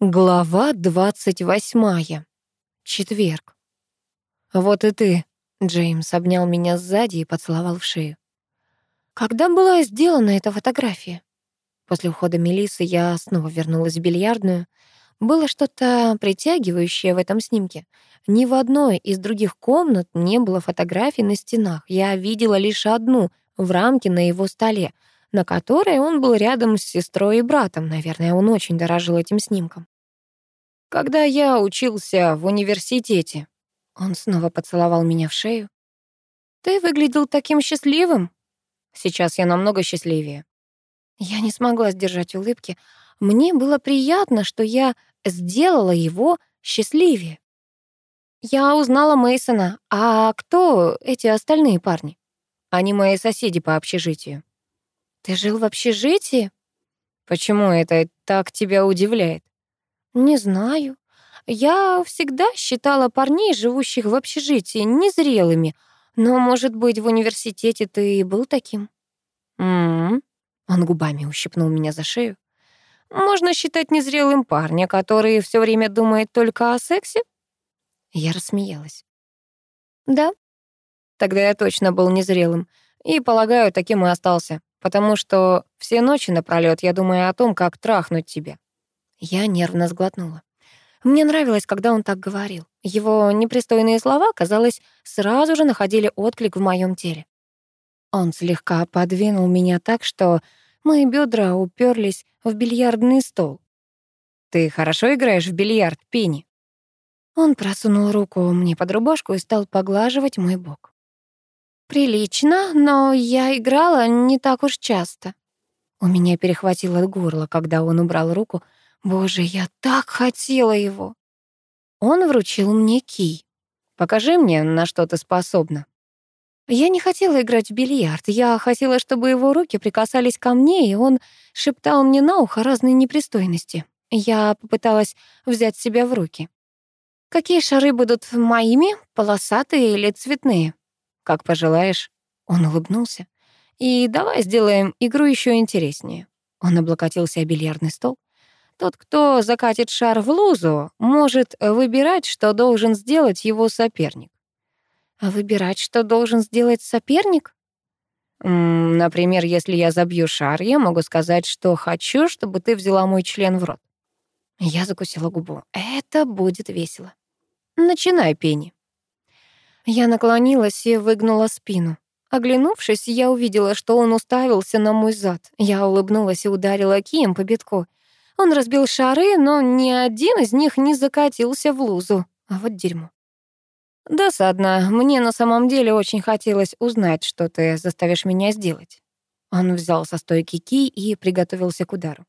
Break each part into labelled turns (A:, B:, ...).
A: Глава двадцать восьмая. Четверг. «Вот и ты», — Джеймс обнял меня сзади и поцеловал в шею. «Когда была сделана эта фотография?» После ухода Мелисы я снова вернулась в бильярдную. Было что-то притягивающее в этом снимке. Ни в одной из других комнат не было фотографий на стенах. Я видела лишь одну в рамке на его столе — на которой он был рядом с сестрой и братом. Наверное, он очень дорожил этим снимком. Когда я учился в университете, он снова поцеловал меня в шею. Ты выглядел таким счастливым. Сейчас я намного счастливее. Я не смогла сдержать улыбки. Мне было приятно, что я сделала его счастливее. Я узнала Мейсона. А кто эти остальные парни? Они мои соседи по общежитию. Ты жил в общежитии? Почему это так тебя удивляет? Не знаю. Я всегда считала парней, живущих в общежитии, незрелыми. Но, может быть, в университете ты и был таким? М-м. Он губами ущипнул меня за шею. Можно считать незрелым парня, который все время думает только о сексе? Я рассмеялась. Да. Тогда я точно был незрелым. И, полагаю, таким и остался потому что все ночи напролёт я думаю о том, как трахнуть тебя». Я нервно сглотнула. Мне нравилось, когда он так говорил. Его непристойные слова, казалось, сразу же находили отклик в моем теле. Он слегка подвинул меня так, что мои бедра уперлись в бильярдный стол. «Ты хорошо играешь в бильярд, Пенни?» Он просунул руку мне под рубашку и стал поглаживать мой бок. Прилично, но я играла не так уж часто. У меня перехватило горло, когда он убрал руку. Боже, я так хотела его. Он вручил мне кий. Покажи мне, на что ты способна. Я не хотела играть в бильярд. Я хотела, чтобы его руки прикасались ко мне, и он шептал мне на ухо разные непристойности. Я попыталась взять себя в руки. Какие шары будут моими, полосатые или цветные? Как пожелаешь. Он улыбнулся. И давай сделаем игру еще интереснее. Он облокотился о бильярдный стол. Тот, кто закатит шар в лузу, может выбирать, что должен сделать его соперник. А выбирать, что должен сделать соперник? например, если я забью шар, я могу сказать, что хочу, чтобы ты взяла мой член в рот. Я закусила губу. Это будет весело. Начинай, Пенни. Я наклонилась и выгнула спину. Оглянувшись, я увидела, что он уставился на мой зад. Я улыбнулась и ударила кием по битку. Он разбил шары, но ни один из них не закатился в лузу. А вот дерьмо. «Досадно. Мне на самом деле очень хотелось узнать, что ты заставишь меня сделать». Он взял со стойки ки и приготовился к удару.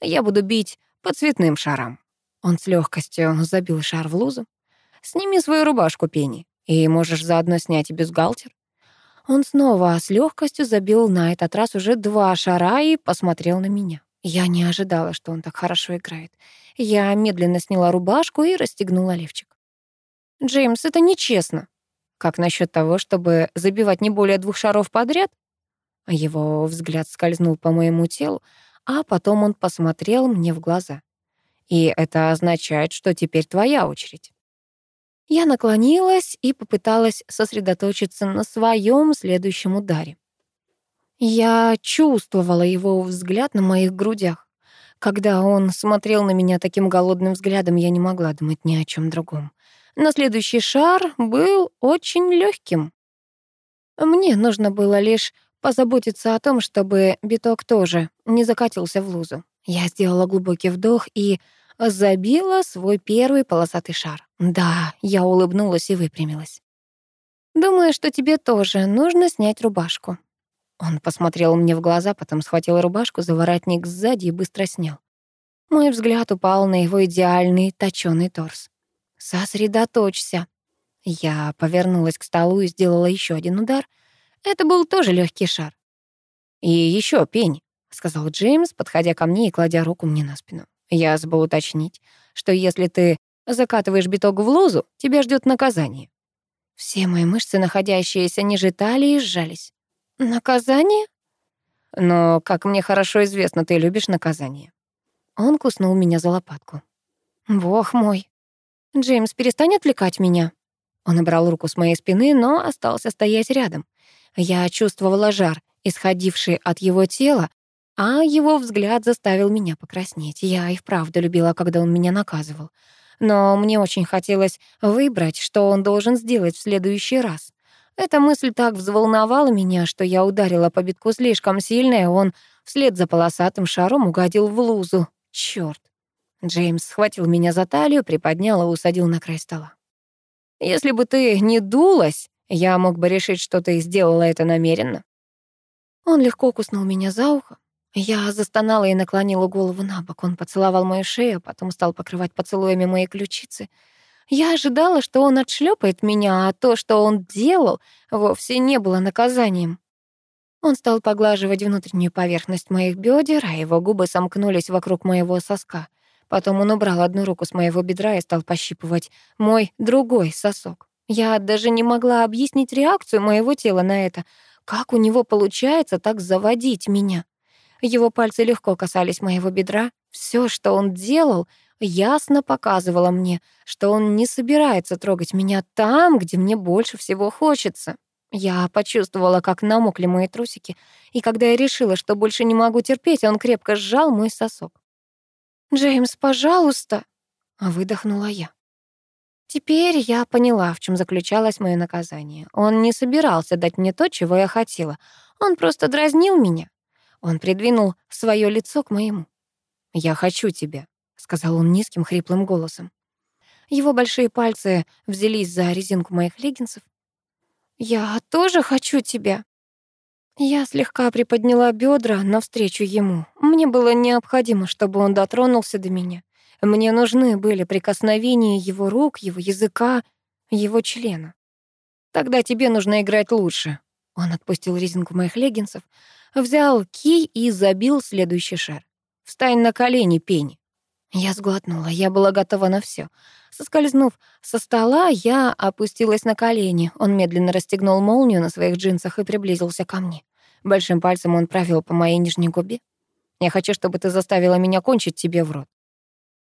A: «Я буду бить по цветным шарам». Он с легкостью забил шар в лузу. «Сними свою рубашку, Пенни. И можешь заодно снять и бюстгальтер. Он снова с легкостью забил на этот раз уже два шара и посмотрел на меня. Я не ожидала, что он так хорошо играет. Я медленно сняла рубашку и расстегнула лифчик. «Джеймс, это нечестно». «Как насчет того, чтобы забивать не более двух шаров подряд?» Его взгляд скользнул по моему телу, а потом он посмотрел мне в глаза. «И это означает, что теперь твоя очередь». Я наклонилась и попыталась сосредоточиться на своем следующем ударе. Я чувствовала его взгляд на моих грудях. Когда он смотрел на меня таким голодным взглядом, я не могла думать ни о чем другом. Но следующий шар был очень легким. Мне нужно было лишь позаботиться о том, чтобы биток тоже не закатился в лузу. Я сделала глубокий вдох и забила свой первый полосатый шар. Да, я улыбнулась и выпрямилась. «Думаю, что тебе тоже нужно снять рубашку». Он посмотрел мне в глаза, потом схватил рубашку за воротник сзади и быстро снял. Мой взгляд упал на его идеальный точёный торс. «Сосредоточься». Я повернулась к столу и сделала еще один удар. Это был тоже легкий шар. «И еще пень», — сказал Джеймс, подходя ко мне и кладя руку мне на спину. Я забыл уточнить, что если ты закатываешь биток в лузу, тебя ждет наказание. Все мои мышцы, находящиеся ниже талии, сжались. Наказание? Но, как мне хорошо известно, ты любишь наказание. Он куснул меня за лопатку. Бог мой. Джеймс, перестань отвлекать меня. Он убрал руку с моей спины, но остался стоять рядом. Я чувствовала жар, исходивший от его тела, а его взгляд заставил меня покраснеть. Я и вправду любила, когда он меня наказывал. Но мне очень хотелось выбрать, что он должен сделать в следующий раз. Эта мысль так взволновала меня, что я ударила по битку слишком сильно, и он вслед за полосатым шаром угодил в лузу. Чёрт. Джеймс схватил меня за талию, приподнял и усадил на край стола. «Если бы ты не дулась, я мог бы решить, что ты сделала это намеренно». Он легко куснул меня за ухо. Я застонала и наклонила голову на бок. Он поцеловал мою шею, потом стал покрывать поцелуями мои ключицы. Я ожидала, что он отшлепает меня, а то, что он делал, вовсе не было наказанием. Он стал поглаживать внутреннюю поверхность моих бедер, а его губы сомкнулись вокруг моего соска. Потом он убрал одну руку с моего бедра и стал пощипывать мой другой сосок. Я даже не могла объяснить реакцию моего тела на это. Как у него получается так заводить меня? Его пальцы легко касались моего бедра. Все, что он делал, ясно показывало мне, что он не собирается трогать меня там, где мне больше всего хочется. Я почувствовала, как намокли мои трусики, и когда я решила, что больше не могу терпеть, он крепко сжал мой сосок. «Джеймс, пожалуйста!» — выдохнула я. Теперь я поняла, в чем заключалось мое наказание. Он не собирался дать мне то, чего я хотела. Он просто дразнил меня. Он придвинул свое лицо к моему. «Я хочу тебя», — сказал он низким хриплым голосом. Его большие пальцы взялись за резинку моих леггинсов. «Я тоже хочу тебя». Я слегка приподняла бедра навстречу ему. Мне было необходимо, чтобы он дотронулся до меня. Мне нужны были прикосновения его рук, его языка, его члена. «Тогда тебе нужно играть лучше». Он отпустил резинку моих леггинсов, Взял кий и забил следующий шар. «Встань на колени, Пенни». Я сглотнула, я была готова на все. Соскользнув со стола, я опустилась на колени. Он медленно расстегнул молнию на своих джинсах и приблизился ко мне. Большим пальцем он провел по моей нижней губе. «Я хочу, чтобы ты заставила меня кончить тебе в рот».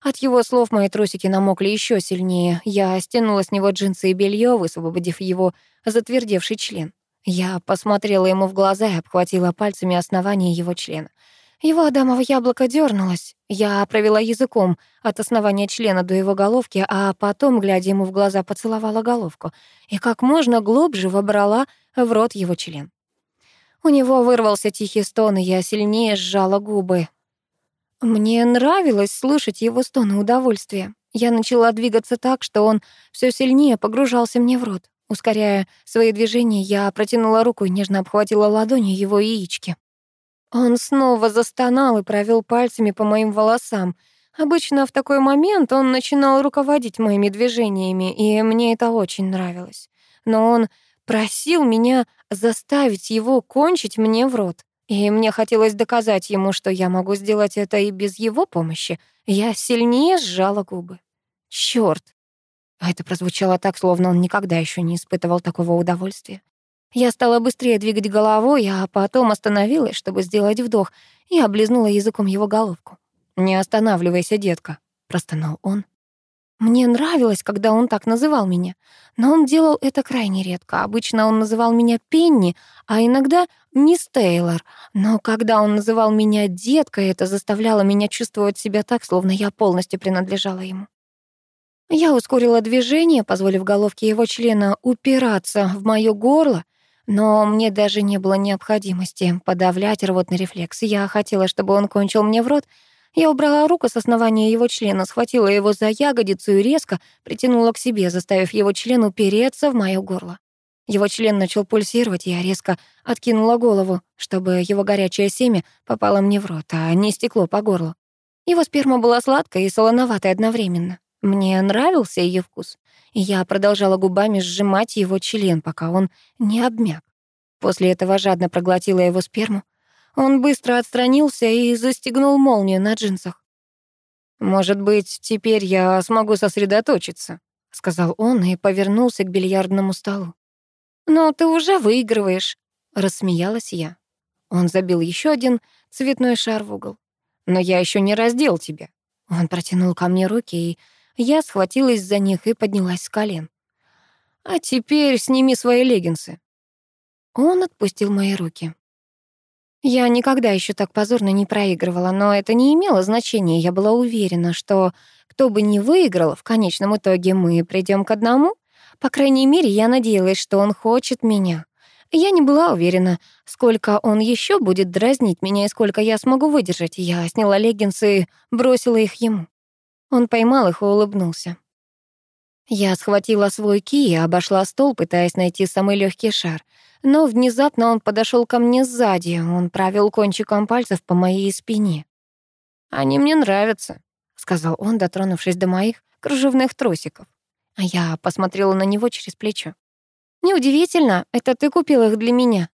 A: От его слов мои трусики намокли еще сильнее. Я стянула с него джинсы и белье, высвободив его затвердевший член. Я посмотрела ему в глаза и обхватила пальцами основание его члена. Его адамово яблоко дернулось. Я провела языком от основания члена до его головки, а потом, глядя ему в глаза, поцеловала головку и как можно глубже вобрала в рот его член. У него вырвался тихий стон, и я сильнее сжала губы. Мне нравилось слышать его стоны удовольствия. Я начала двигаться так, что он все сильнее погружался мне в рот. Ускоряя свои движения, я протянула руку и нежно обхватила ладонью его яички. Он снова застонал и провел пальцами по моим волосам. Обычно в такой момент он начинал руководить моими движениями, и мне это очень нравилось. Но он просил меня заставить его кончить мне в рот. И мне хотелось доказать ему, что я могу сделать это и без его помощи. Я сильнее сжала губы. Чёрт, а это прозвучало так, словно он никогда еще не испытывал такого удовольствия. Я стала быстрее двигать головой, а потом остановилась, чтобы сделать вдох, и облизнула языком его головку. «Не останавливайся, детка», — простонал он. Мне нравилось, когда он так называл меня, но он делал это крайне редко. Обычно он называл меня Пенни, а иногда мисс Тейлор. Но когда он называл меня деткой, это заставляло меня чувствовать себя так, словно я полностью принадлежала ему. Я ускорила движение, позволив головке его члена упираться в моё горло, но мне даже не было необходимости подавлять рвотный рефлекс. Я хотела, чтобы он кончил мне в рот. Я убрала руку с основания его члена, схватила его за ягодицу и резко притянула к себе, заставив его член упереться в моё горло. Его член начал пульсировать, я резко откинула голову, чтобы его горячее семя попало мне в рот, а не стекло по горлу. Его сперма была сладкой и солоноватой одновременно. Мне нравился ее вкус, и я продолжала губами сжимать его член, пока он не обмяк. После этого жадно проглотила его сперму. Он быстро отстранился и застегнул молнию на джинсах. «Может быть, теперь я смогу сосредоточиться», — сказал он и повернулся к бильярдному столу. «Но ты уже выигрываешь», — рассмеялась я. Он забил еще один цветной шар в угол. «Но я еще не раздел тебя», Он протянул ко мне руки, и я схватилась за них и поднялась с колен. «А теперь сними свои леггинсы». Он отпустил мои руки. Я никогда еще так позорно не проигрывала, но это не имело значения. Я была уверена, что кто бы ни выиграл, в конечном итоге мы придем к одному. По крайней мере, я надеялась, что он хочет меня. Я не была уверена, сколько он еще будет дразнить меня и сколько я смогу выдержать. Я сняла леггинсы и бросила их ему. Он поймал их и улыбнулся. Я схватила свой ки и обошла стол, пытаясь найти самый легкий шар. Но внезапно он подошел ко мне сзади. Он провел кончиком пальцев по моей спине. «Они мне нравятся», — сказал он, дотронувшись до моих кружевных трусиков. А я посмотрела на него через плечо. Неудивительно, это ты купил их для меня.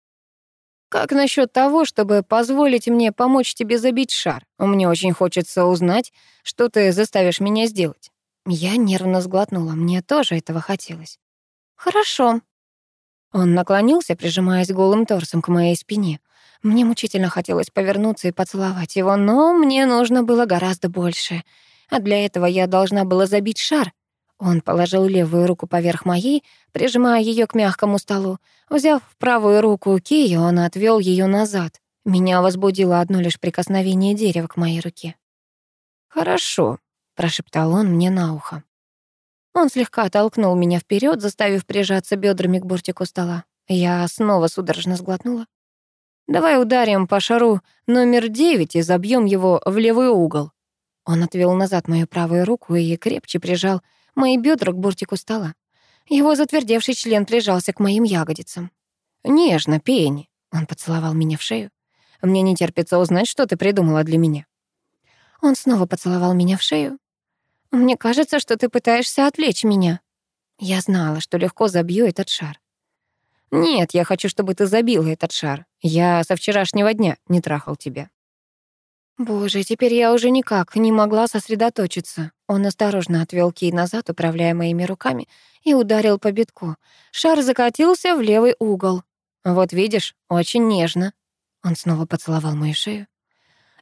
A: Как насчет того, чтобы позволить мне помочь тебе забить шар? Мне очень хочется узнать, что ты заставишь меня сделать. Я нервно сглотнула, мне тоже этого хотелось. Хорошо. Он наклонился, прижимаясь голым торсом к моей спине. Мне мучительно хотелось повернуться и поцеловать его, но мне нужно было гораздо больше. А для этого я должна была забить шар, он положил левую руку поверх моей, прижимая ее к мягкому столу. Взяв правую руку Кию, он отвел ее назад. Меня возбудило одно лишь прикосновение дерева к моей руке. «Хорошо», — прошептал он мне на ухо. Он слегка толкнул меня вперед, заставив прижаться бедрами к бортику стола. Я снова судорожно сглотнула. «Давай ударим по шару номер девять и забьем его в левый угол». Он отвел назад мою правую руку и крепче прижал мои бедра к бортику стола. Его затвердевший член прижался к моим ягодицам. «Нежно, Пенни», — он поцеловал меня в шею. «Мне не терпится узнать, что ты придумала для меня». Он снова поцеловал меня в шею. «Мне кажется, что ты пытаешься отвлечь меня». Я знала, что легко забью этот шар. «Нет, я хочу, чтобы ты забила этот шар. Я со вчерашнего дня не трахал тебя». Боже, теперь я уже никак не могла сосредоточиться. Он осторожно отвел кий назад, управляя моими руками, и ударил по битку. Шар закатился в левый угол. Вот видишь, очень нежно. Он снова поцеловал мою шею.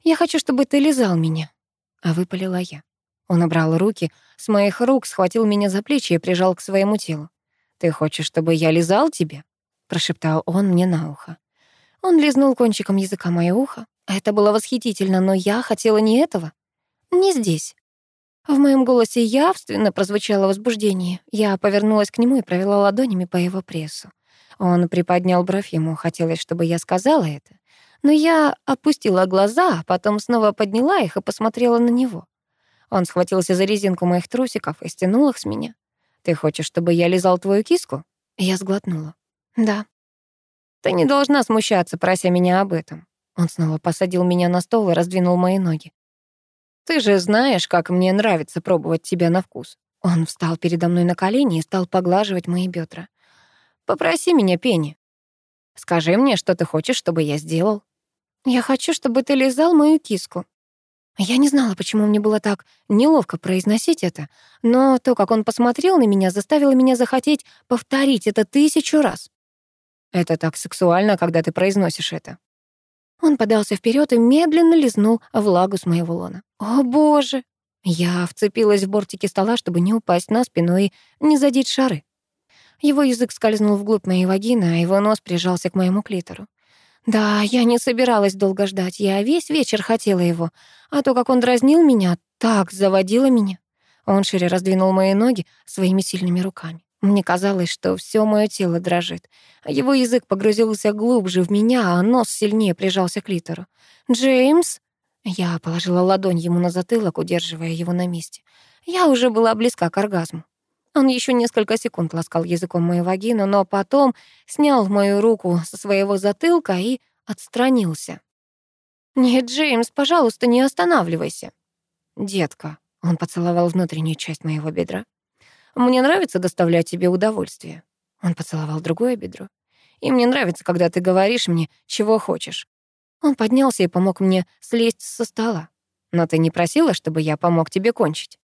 A: «Я хочу, чтобы ты лизал меня», — а выпалила я. Он убрал руки, с моих рук схватил меня за плечи и прижал к своему телу. «Ты хочешь, чтобы я лизал тебя?» — прошептал он мне на ухо. Он лизнул кончиком языка мое ухо. Это было восхитительно, но я хотела не этого. Не здесь. В моем голосе явственно прозвучало возбуждение. Я повернулась к нему и провела ладонями по его прессу. Он приподнял бровь, ему хотелось, чтобы я сказала это. Но я опустила глаза, а потом снова подняла их и посмотрела на него. Он схватился за резинку моих трусиков и стянул их с меня. «Ты хочешь, чтобы я лизал твою киску?» Я сглотнула. «Да». «Ты не должна смущаться, прося меня об этом». Он снова посадил меня на стол и раздвинул мои ноги. «Ты же знаешь, как мне нравится пробовать тебя на вкус». Он встал передо мной на колени и стал поглаживать мои бедра. «Попроси меня, Пенни. Скажи мне, что ты хочешь, чтобы я сделал». «Я хочу, чтобы ты лизал мою киску». Я не знала, почему мне было так неловко произносить это, но то, как он посмотрел на меня, заставило меня захотеть повторить это тысячу раз. Это так сексуально, когда ты произносишь это. Он подался вперед и медленно лизнул влагу с моего лона. «О, боже!» Я вцепилась в бортики стола, чтобы не упасть на спину и не задеть шары. Его язык скользнул вглубь моей вагины, а его нос прижался к моему клитору. Да, я не собиралась долго ждать, я весь вечер хотела его, а то, как он дразнил меня, так заводило меня. Он шире раздвинул мои ноги своими сильными руками. Мне казалось, что все мое тело дрожит. Его язык погрузился глубже в меня, а нос сильнее прижался к литеру. «Джеймс?» Я положила ладонь ему на затылок, удерживая его на месте. Я уже была близка к оргазму. Он еще несколько секунд ласкал языком мою вагину, но потом снял мою руку со своего затылка и отстранился. «Нет, Джеймс, пожалуйста, не останавливайся». «Детка», — он поцеловал внутреннюю часть моего бедра. Мне нравится доставлять тебе удовольствие». Он поцеловал другое бедро. «И мне нравится, когда ты говоришь мне, чего хочешь». Он поднялся и помог мне слезть со стола. «Но ты не просила, чтобы я помог тебе кончить?»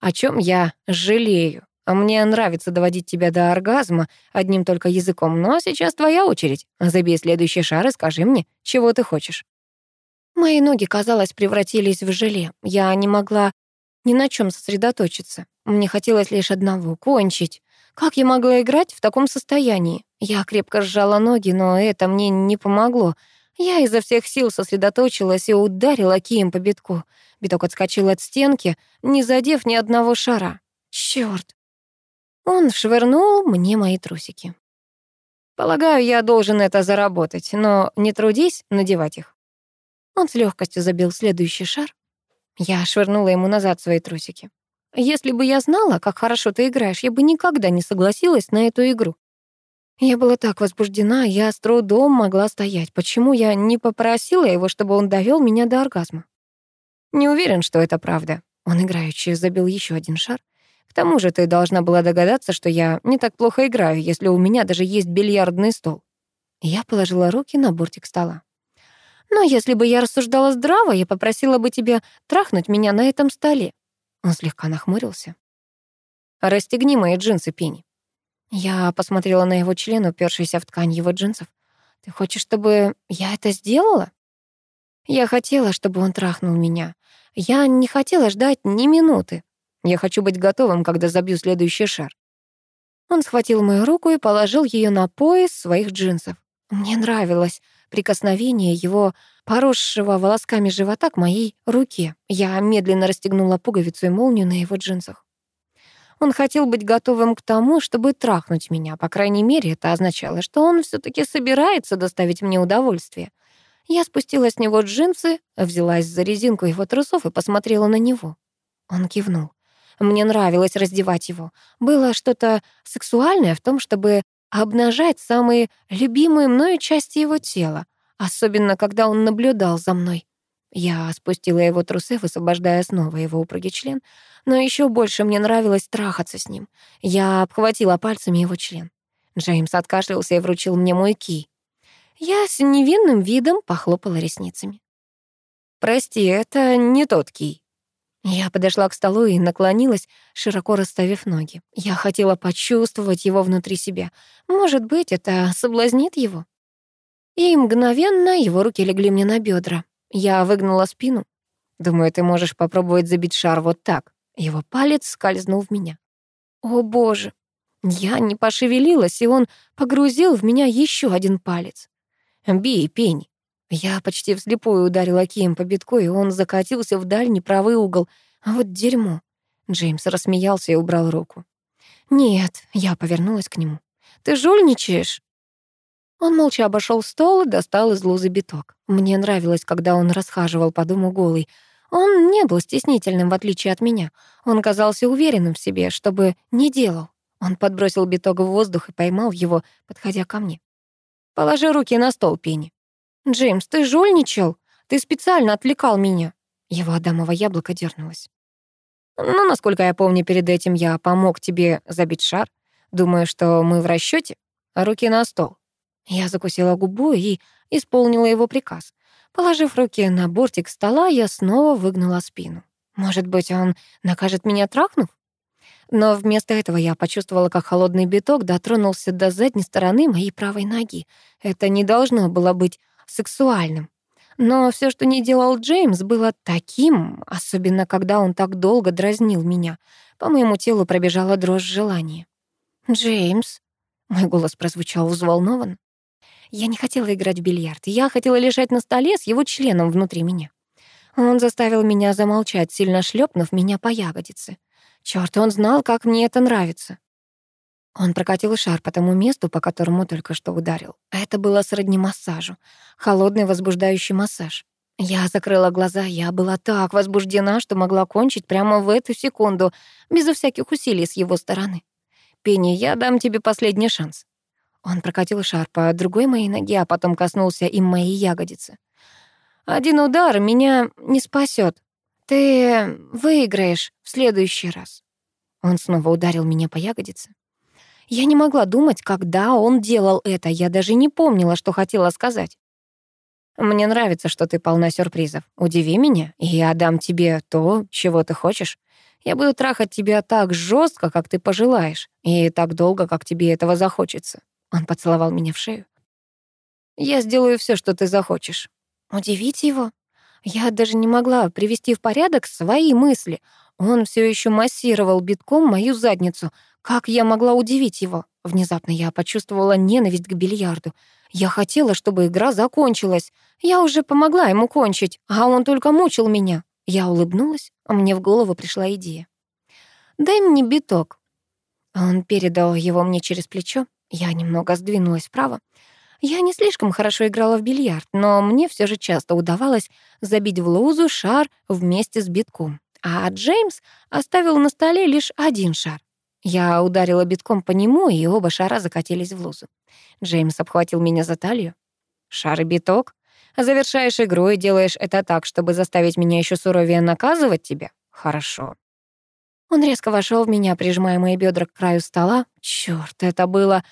A: «О чем я жалею? Мне нравится доводить тебя до оргазма одним только языком, но сейчас твоя очередь. Забей следующий шар и скажи мне, чего ты хочешь». Мои ноги, казалось, превратились в желе. Я не могла ни на чем сосредоточиться. Мне хотелось лишь одного — кончить. Как я могла играть в таком состоянии? Я крепко сжала ноги, но это мне не помогло. Я изо всех сил сосредоточилась и ударила кием по битку. Биток отскочил от стенки, не задев ни одного шара. Чёрт! Он швырнул мне мои трусики. Полагаю, я должен это заработать, но не трудись надевать их. Он с легкостью забил следующий шар. Я швырнула ему назад свои трусики. Если бы я знала, как хорошо ты играешь, я бы никогда не согласилась на эту игру. Я была так возбуждена, я с трудом могла стоять. Почему я не попросила его, чтобы он довел меня до оргазма? Не уверен, что это правда. Он играючи забил еще один шар. К тому же ты должна была догадаться, что я не так плохо играю, если у меня даже есть бильярдный стол. Я положила руки на бортик стола. Но если бы я рассуждала здраво, я попросила бы тебя трахнуть меня на этом столе. Он слегка нахмурился. Расстегни мои джинсы, Пенни. Я посмотрела на его член, упершийся в ткань его джинсов. Ты хочешь, чтобы я это сделала? Я хотела, чтобы он трахнул меня. Я не хотела ждать ни минуты. Я хочу быть готовым, когда забью следующий шар. Он схватил мою руку и положил ее на пояс своих джинсов. Мне нравилось прикосновение его поросшего волосками живота к моей руке. Я медленно расстегнула пуговицу и молнию на его джинсах. Он хотел быть готовым к тому, чтобы трахнуть меня. По крайней мере, это означало, что он все таки собирается доставить мне удовольствие. Я спустила с него джинсы, взялась за резинку его трусов и посмотрела на него. Он кивнул. Мне нравилось раздевать его. Было что-то сексуальное в том, чтобы обнажать самые любимые мною части его тела, особенно когда он наблюдал за мной. Я спустила его трусы, высвобождая снова его упругий член, но еще больше мне нравилось трахаться с ним. Я обхватила пальцами его член. Джеймс откашлялся и вручил мне мой ки. Я с невинным видом похлопала ресницами. «Прости, это не тот кий». Я подошла к столу и наклонилась, широко расставив ноги. Я хотела почувствовать его внутри себя. Может быть, это соблазнит его? И мгновенно его руки легли мне на бедра. Я выгнула спину. Думаю, ты можешь попробовать забить шар вот так. Его палец скользнул в меня. О, боже. Я не пошевелилась, и он погрузил в меня еще один палец. «Бей, пень!» Я почти вслепую ударила кием по битку, и он закатился в дальний правый угол. А вот дерьмо. Джеймс рассмеялся и убрал руку. «Нет», — я повернулась к нему. «Ты жульничаешь?» Он молча обошел стол и достал из лузы биток. Мне нравилось, когда он расхаживал по дому голый. Он не был стеснительным, в отличие от меня. Он казался уверенным в себе, чтобы не делал. Он подбросил биток в воздух и поймал его, подходя ко мне. «Положи руки на стол, Пенни». «Джеймс, ты жульничал? Ты специально отвлекал меня». Его адамово яблоко дернулось. «Ну, насколько я помню, перед этим я помог тебе забить шар. Думаю, что мы в расчете. Руки на стол». Я закусила губу и исполнила его приказ. Положив руки на бортик стола, я снова выгнула спину. Может быть, он накажет меня трахнув? Но вместо этого я почувствовала, как холодный биток дотронулся до задней стороны моей правой ноги. Это не должно было быть сексуальным. Но все, что не делал Джеймс, было таким, особенно когда он так долго дразнил меня. По моему телу пробежала дрожь желания. «Джеймс?» — мой голос прозвучал взволнованно. Я не хотела играть в бильярд. Я хотела лежать на столе с его членом внутри меня. Он заставил меня замолчать, сильно шлепнув меня по ягодице. Чёрт, он знал, как мне это нравится. Он прокатил шар по тому месту, по которому только что ударил. Это было сродни массажу. Холодный возбуждающий массаж. Я закрыла глаза, я была так возбуждена, что могла кончить прямо в эту секунду, безо всяких усилий с его стороны. «Пенни, я дам тебе последний шанс. Он прокатил шар по другой моей ноге, а потом коснулся им моей ягодицы. «Один удар меня не спасет. Ты выиграешь в следующий раз». Он снова ударил меня по ягодице. Я не могла думать, когда он делал это. Я даже не помнила, что хотела сказать. «Мне нравится, что ты полна сюрпризов. Удиви меня, и я дам тебе то, чего ты хочешь. Я буду трахать тебя так жестко, как ты пожелаешь, и так долго, как тебе этого захочется». Он поцеловал меня в шею. «Я сделаю все, что ты захочешь». «Удивить его?» Я даже не могла привести в порядок свои мысли. Он все еще массировал битком мою задницу. Как я могла удивить его? Внезапно я почувствовала ненависть к бильярду. Я хотела, чтобы игра закончилась. Я уже помогла ему кончить, а он только мучил меня. Я улыбнулась, а мне в голову пришла идея. «Дай мне биток». Он передал его мне через плечо. Я немного сдвинулась вправо. Я не слишком хорошо играла в бильярд, но мне все же часто удавалось забить в лузу шар вместе с битком. А Джеймс оставил на столе лишь один шар. Я ударила битком по нему, и оба шара закатились в лузу. Джеймс обхватил меня за талию. «Шар и биток? Завершаешь игру и делаешь это так, чтобы заставить меня еще суровее наказывать тебя? Хорошо». Он резко вошел в меня, прижимая мои бедра к краю стола. Черт, это было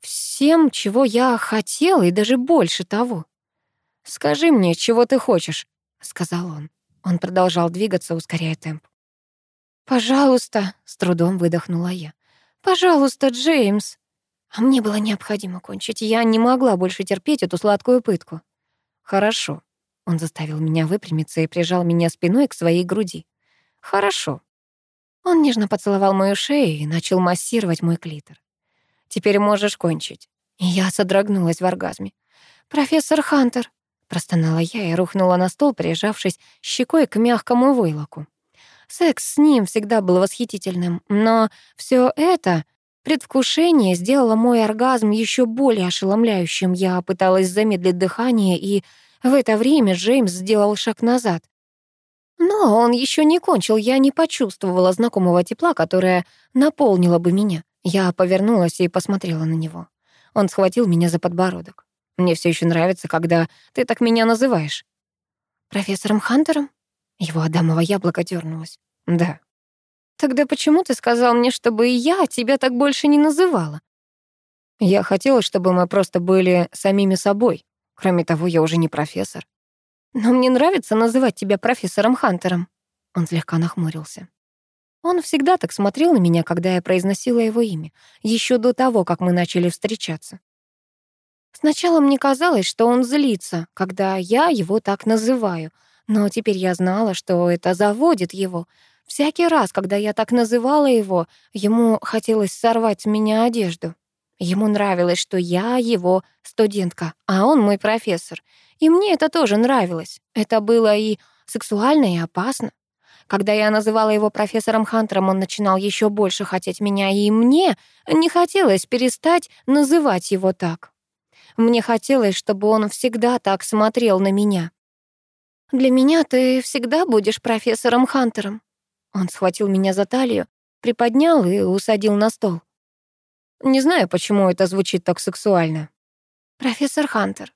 A: всем, чего я хотела, и даже больше того. «Скажи мне, чего ты хочешь?» — сказал он. Он продолжал двигаться, ускоряя темп. «Пожалуйста», — с трудом выдохнула я. «Пожалуйста, Джеймс». А мне было необходимо кончить. Я не могла больше терпеть эту сладкую пытку. «Хорошо». Он заставил меня выпрямиться и прижал меня спиной к своей груди. «Хорошо». Он нежно поцеловал мою шею и начал массировать мой клитор. Теперь можешь кончить». И я содрогнулась в оргазме. «Профессор Хантер», — простонала я и рухнула на стол, прижавшись щекой к мягкому войлоку. Секс с ним всегда был восхитительным, но все это предвкушение сделало мой оргазм еще более ошеломляющим. Я пыталась замедлить дыхание, и в это время Джеймс сделал шаг назад. Но он еще не кончил, я не почувствовала знакомого тепла, которое наполнило бы меня. Я повернулась и посмотрела на него. Он схватил меня за подбородок. «Мне все еще нравится, когда ты так меня называешь». «Профессором Хантером?» Его адамово яблоко дернулось. «Да». «Тогда почему ты сказал мне, чтобы и я тебя так больше не называла?» «Я хотела, чтобы мы просто были самими собой. Кроме того, я уже не профессор». «Но мне нравится называть тебя профессором Хантером». Он слегка нахмурился. Он всегда так смотрел на меня, когда я произносила его имя, еще до того, как мы начали встречаться. Сначала мне казалось, что он злится, когда я его так называю, но теперь я знала, что это заводит его. Всякий раз, когда я так называла его, ему хотелось сорвать с меня одежду. Ему нравилось, что я его студентка, а он мой профессор. И мне это тоже нравилось. Это было и сексуально, и опасно. Когда я называла его профессором Хантером, он начинал еще больше хотеть меня, и мне не хотелось перестать называть его так. Мне хотелось, чтобы он всегда так смотрел на меня. «Для меня ты всегда будешь профессором Хантером». Он схватил меня за талию, приподнял и усадил на стол. Не знаю, почему это звучит так сексуально. «Профессор Хантер».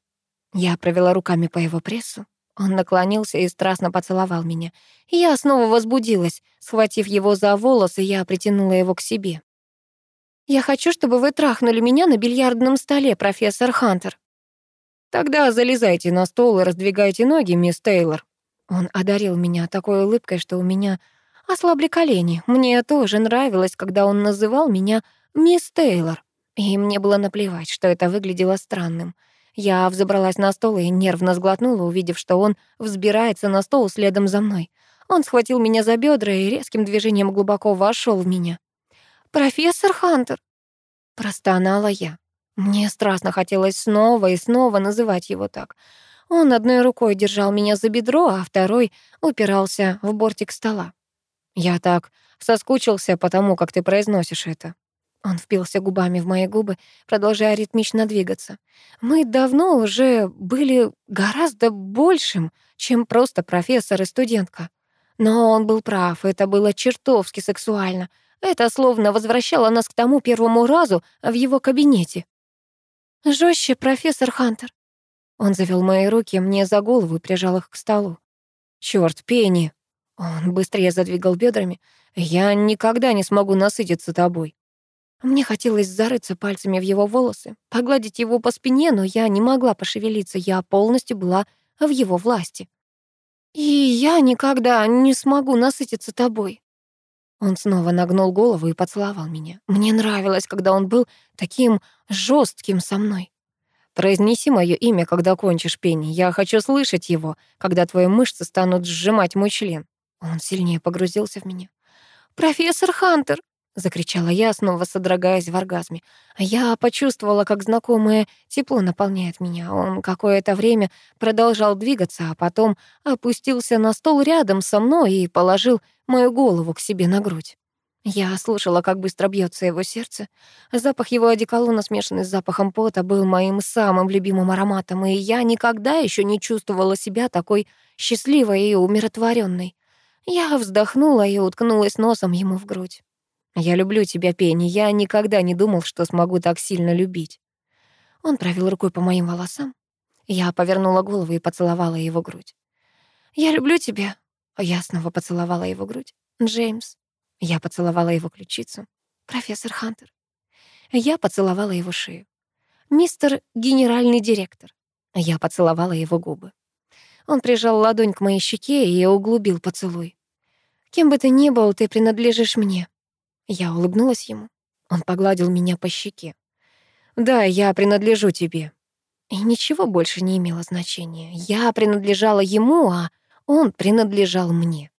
A: Я провела руками по его прессу. Он наклонился и страстно поцеловал меня. Я снова возбудилась. Схватив его за волосы, я притянула его к себе. «Я хочу, чтобы вы трахнули меня на бильярдном столе, профессор Хантер». «Тогда залезайте на стол и раздвигайте ноги, мисс Тейлор». Он одарил меня такой улыбкой, что у меня ослабли колени. Мне тоже нравилось, когда он называл меня мисс Тейлор. И мне было наплевать, что это выглядело странным. Я взобралась на стол и нервно сглотнула, увидев, что он взбирается на стол следом за мной. Он схватил меня за бедра и резким движением глубоко вошел в меня. «Профессор Хантер!» Простонала я. Мне страстно хотелось снова и снова называть его так. Он одной рукой держал меня за бедро, а второй упирался в бортик стола. Я так соскучился по тому, как ты произносишь это. Он впился губами в мои губы, продолжая ритмично двигаться. Мы давно уже были гораздо большим, чем просто профессор и студентка. Но он был прав, это было чертовски сексуально. Это словно возвращало нас к тому первому разу в его кабинете. Жестче, профессор Хантер. Он завел мои руки мне за голову и прижал их к столу. Черт, Пенни. Он быстрее задвигал бедрами. Я никогда не смогу насытиться тобой. Мне хотелось зарыться пальцами в его волосы, погладить его по спине, но я не могла пошевелиться, я полностью была в его власти. «И я никогда не смогу насытиться тобой». Он снова нагнул голову и поцеловал меня. Мне нравилось, когда он был таким жестким со мной. Произнеси мое имя, когда кончишь, Пенни. Я хочу слышать его, когда твои мышцы станут сжимать мой член». Он сильнее погрузился в меня. «Профессор Хантер!» — закричала я, снова содрогаясь в оргазме. Я почувствовала, как знакомое тепло наполняет меня. Он какое-то время продолжал двигаться, а потом опустился на стол рядом со мной и положил мою голову к себе на грудь. Я слушала, как быстро бьется его сердце. Запах его одеколона, смешанный с запахом пота, был моим самым любимым ароматом, и я никогда еще не чувствовала себя такой счастливой и умиротворенной. Я вздохнула и уткнулась носом ему в грудь. «Я люблю тебя, Пенни. Я никогда не думал, что смогу так сильно любить». Он провел рукой по моим волосам. Я повернула голову и поцеловала его грудь. «Я люблю тебя». Я снова поцеловала его грудь. «Джеймс». Я поцеловала его ключицу. «Профессор Хантер». Я поцеловала его шею. «Мистер генеральный директор». Я поцеловала его губы. Он прижал ладонь к моей щеке и углубил поцелуй. «Кем бы ты ни был, ты принадлежишь мне». Я улыбнулась ему. Он погладил меня по щеке. «Да, я принадлежу тебе». И ничего больше не имело значения. Я принадлежала ему, а он принадлежал мне.